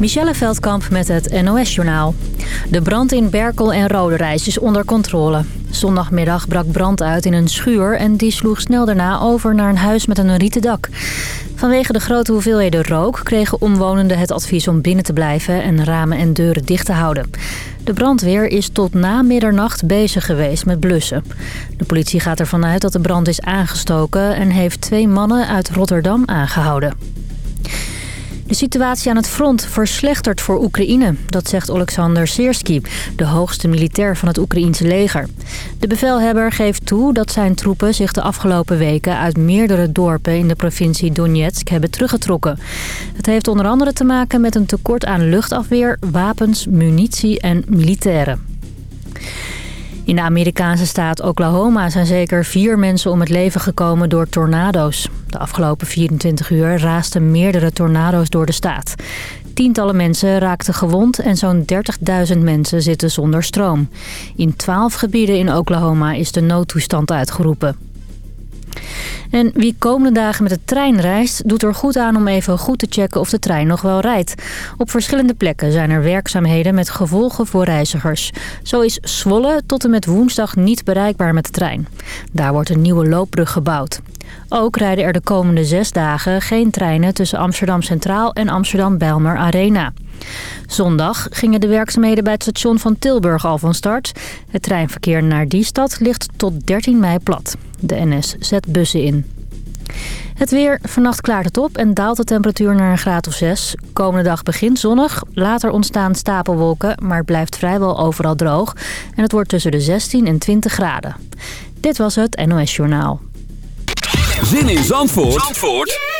Michelle Veldkamp met het NOS-journaal. De brand in Berkel en Roderijs is onder controle. Zondagmiddag brak brand uit in een schuur en die sloeg snel daarna over naar een huis met een rieten dak. Vanwege de grote hoeveelheden rook kregen omwonenden het advies om binnen te blijven en ramen en deuren dicht te houden. De brandweer is tot na middernacht bezig geweest met blussen. De politie gaat ervan uit dat de brand is aangestoken en heeft twee mannen uit Rotterdam aangehouden. De situatie aan het front verslechtert voor Oekraïne. Dat zegt Oleksandr Sersky, de hoogste militair van het Oekraïense leger. De bevelhebber geeft toe dat zijn troepen zich de afgelopen weken... uit meerdere dorpen in de provincie Donetsk hebben teruggetrokken. Het heeft onder andere te maken met een tekort aan luchtafweer, wapens, munitie en militairen. In de Amerikaanse staat Oklahoma zijn zeker vier mensen om het leven gekomen door tornado's. De afgelopen 24 uur raasten meerdere tornado's door de staat. Tientallen mensen raakten gewond en zo'n 30.000 mensen zitten zonder stroom. In 12 gebieden in Oklahoma is de noodtoestand uitgeroepen. En wie komende dagen met de trein reist, doet er goed aan om even goed te checken of de trein nog wel rijdt. Op verschillende plekken zijn er werkzaamheden met gevolgen voor reizigers. Zo is Zwolle tot en met woensdag niet bereikbaar met de trein. Daar wordt een nieuwe loopbrug gebouwd. Ook rijden er de komende zes dagen geen treinen tussen Amsterdam Centraal en Amsterdam-Bijlmer Arena. Zondag gingen de werkzaamheden bij het station van Tilburg al van start. Het treinverkeer naar die stad ligt tot 13 mei plat. De NS zet bussen in. Het weer. Vannacht klaart het op en daalt de temperatuur naar een graad of 6. Komende dag begint zonnig. Later ontstaan stapelwolken, maar het blijft vrijwel overal droog. En het wordt tussen de 16 en 20 graden. Dit was het NOS Journaal. Zin in Zandvoort, Zandvoort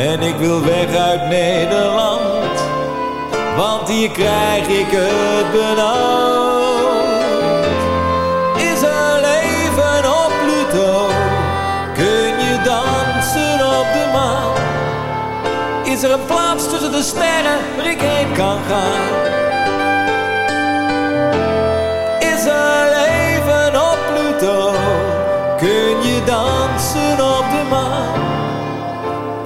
En ik wil weg uit Nederland, want hier krijg ik het benauwd. Is er leven op Pluto? Kun je dansen op de maan? Is er een plaats tussen de sterren waar ik heen kan gaan?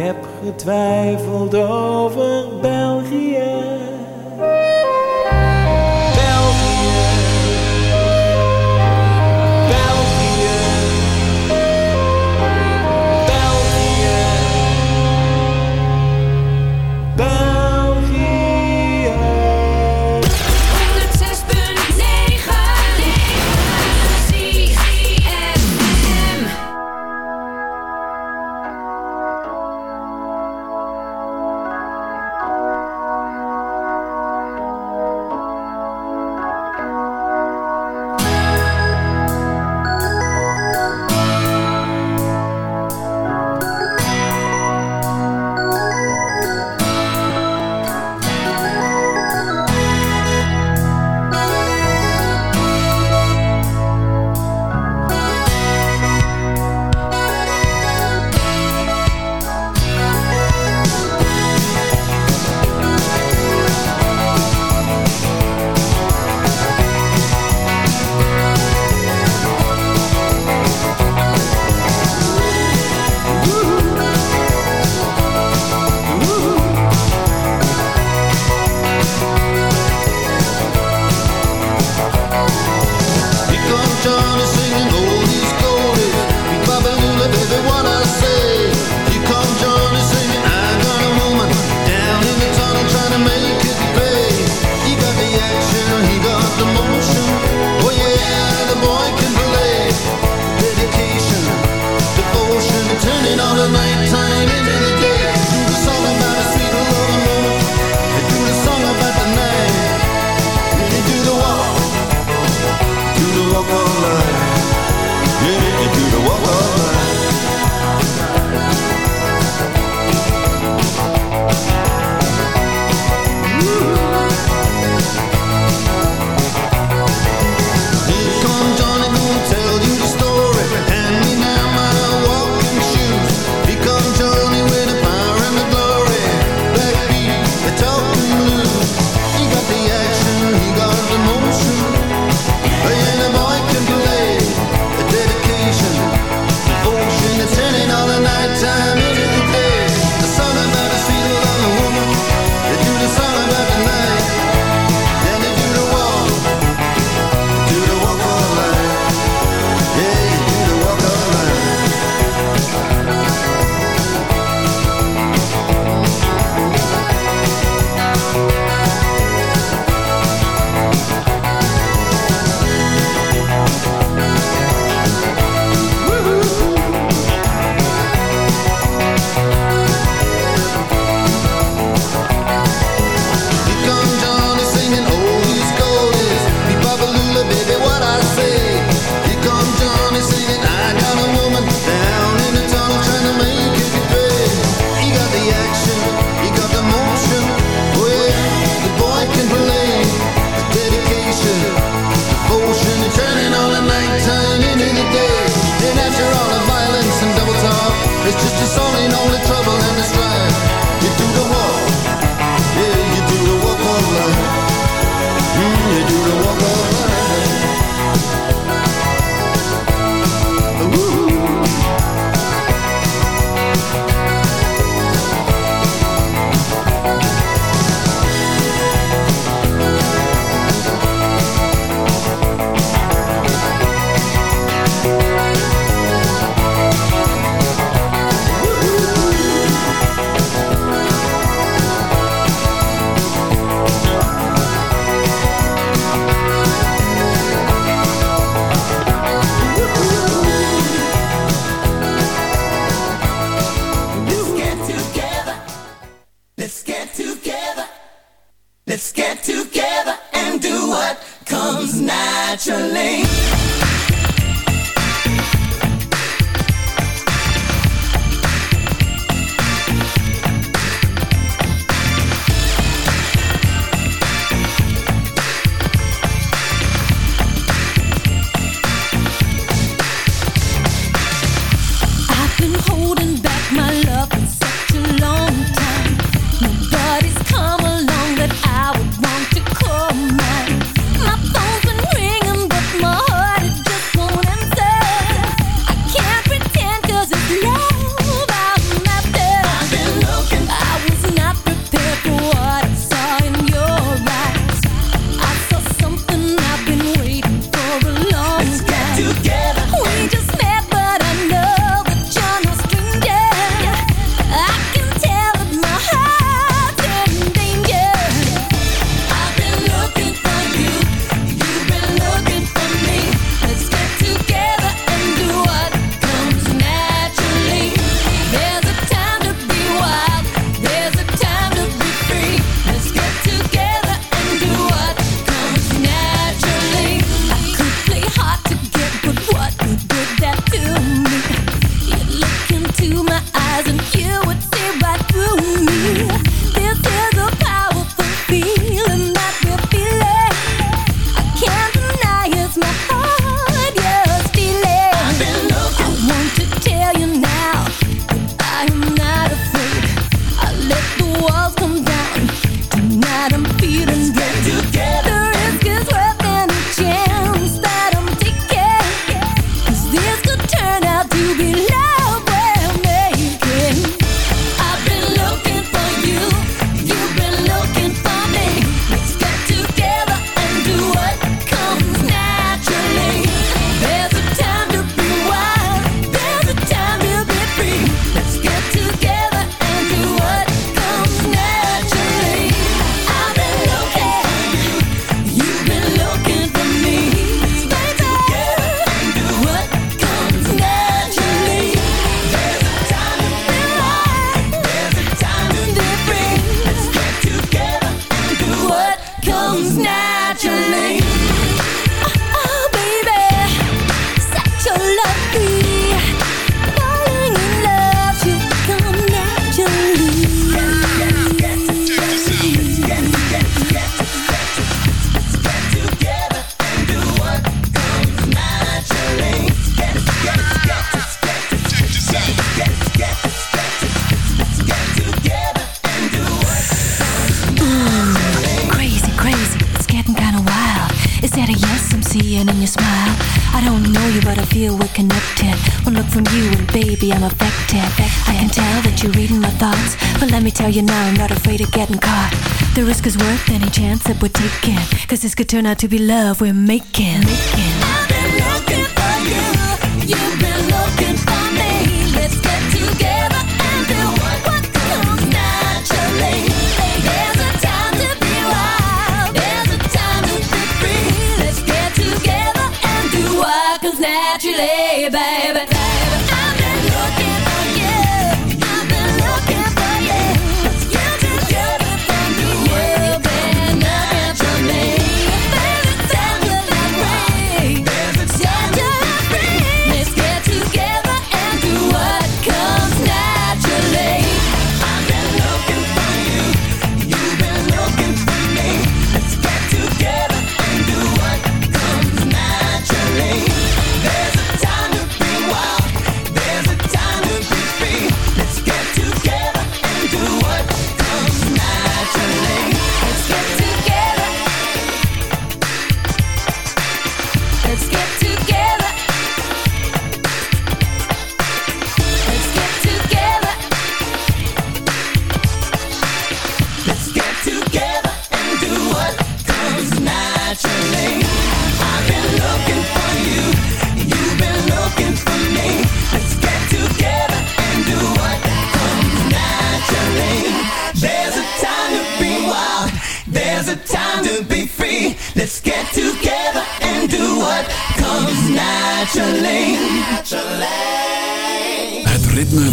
Ik heb getwijfeld over België. traffic. I can tell that you're reading my thoughts. But let me tell you now, I'm not afraid of getting caught. The risk is worth any chance that we're taking. Cause this could turn out to be love we're making. I've been looking for you. You've been looking for me. Let's get together and do what comes naturally. Naturally, baby, baby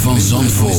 van Zandvoort.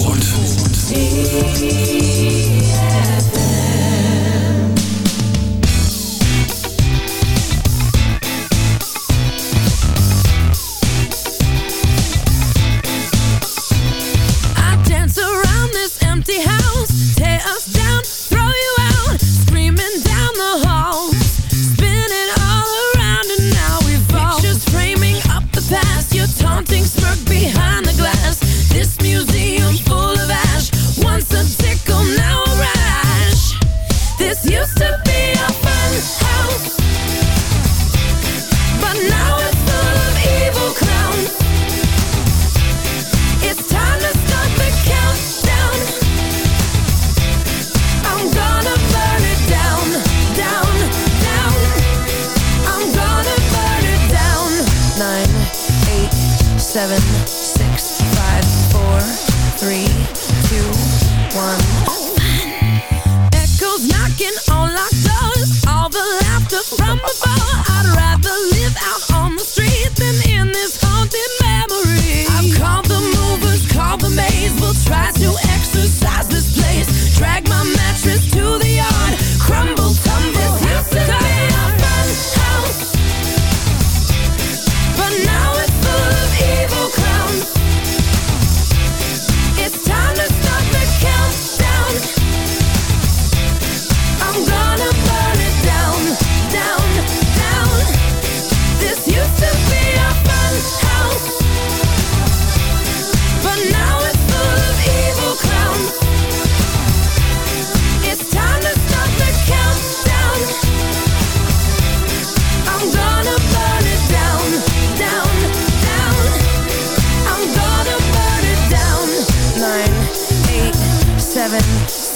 heaven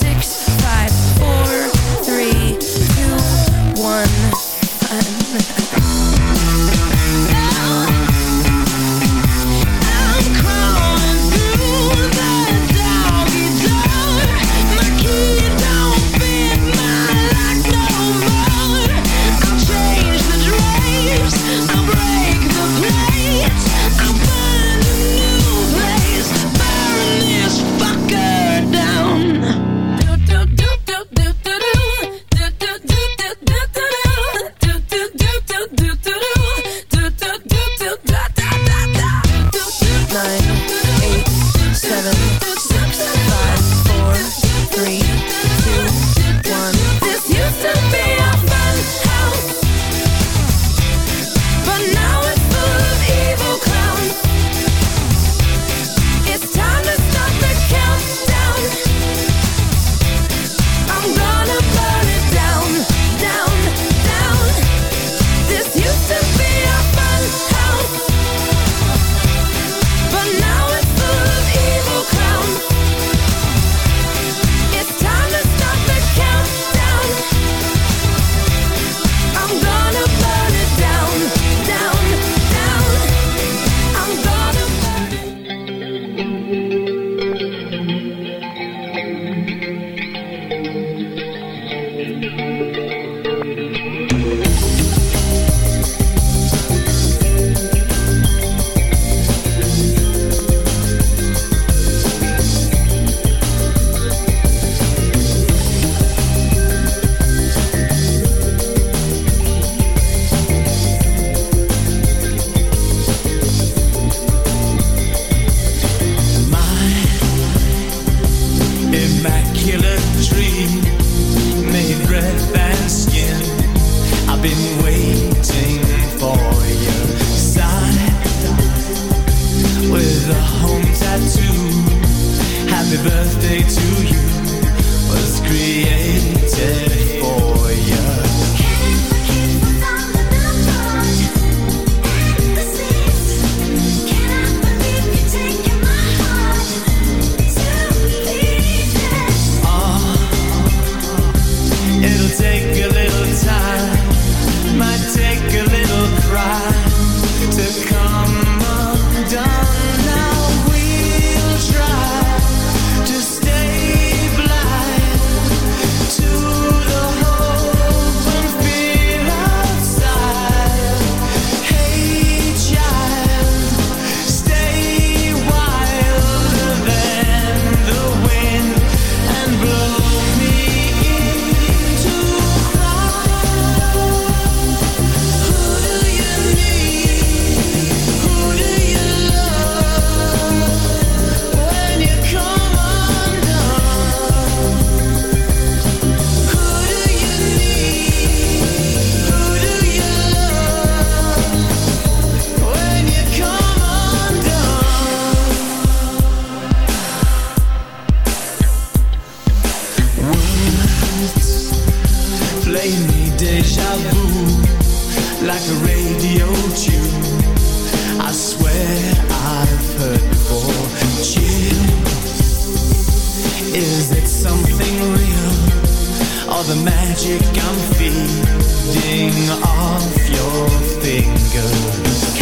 the magic I'm feeding off your fingers?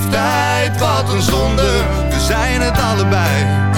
Verliefdheid, wat een zonde. We zijn het allebei,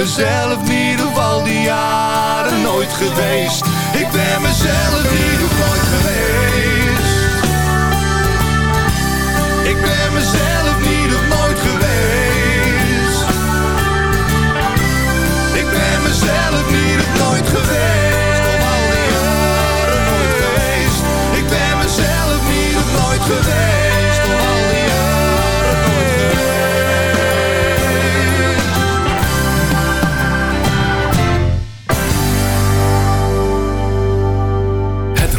mezelf niet op al die jaren nooit geweest. Ik ben mezelf niet op nooit geweest. Ik ben mezelf niet op nooit geweest. Ik ben mezelf niet nooit geweest. Al die jaren nooit geweest. Ik ben mezelf niet op nooit geweest.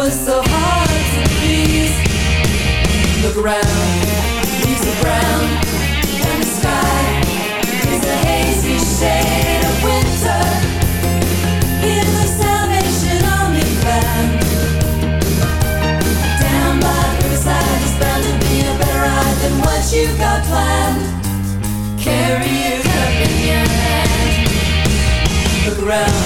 was so hard to please. Look around, leaves are brown, and the sky is a hazy shade of winter. In the Salvation Army plan. Down by the riverside, there's bound to be a better ride than what you've got planned. Carry your cup in your hand. Look around.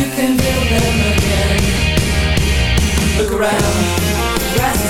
you can build them again. Look around, grass